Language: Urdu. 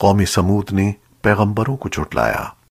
قوم سمود نے پیغمبروں کو جھٹلایا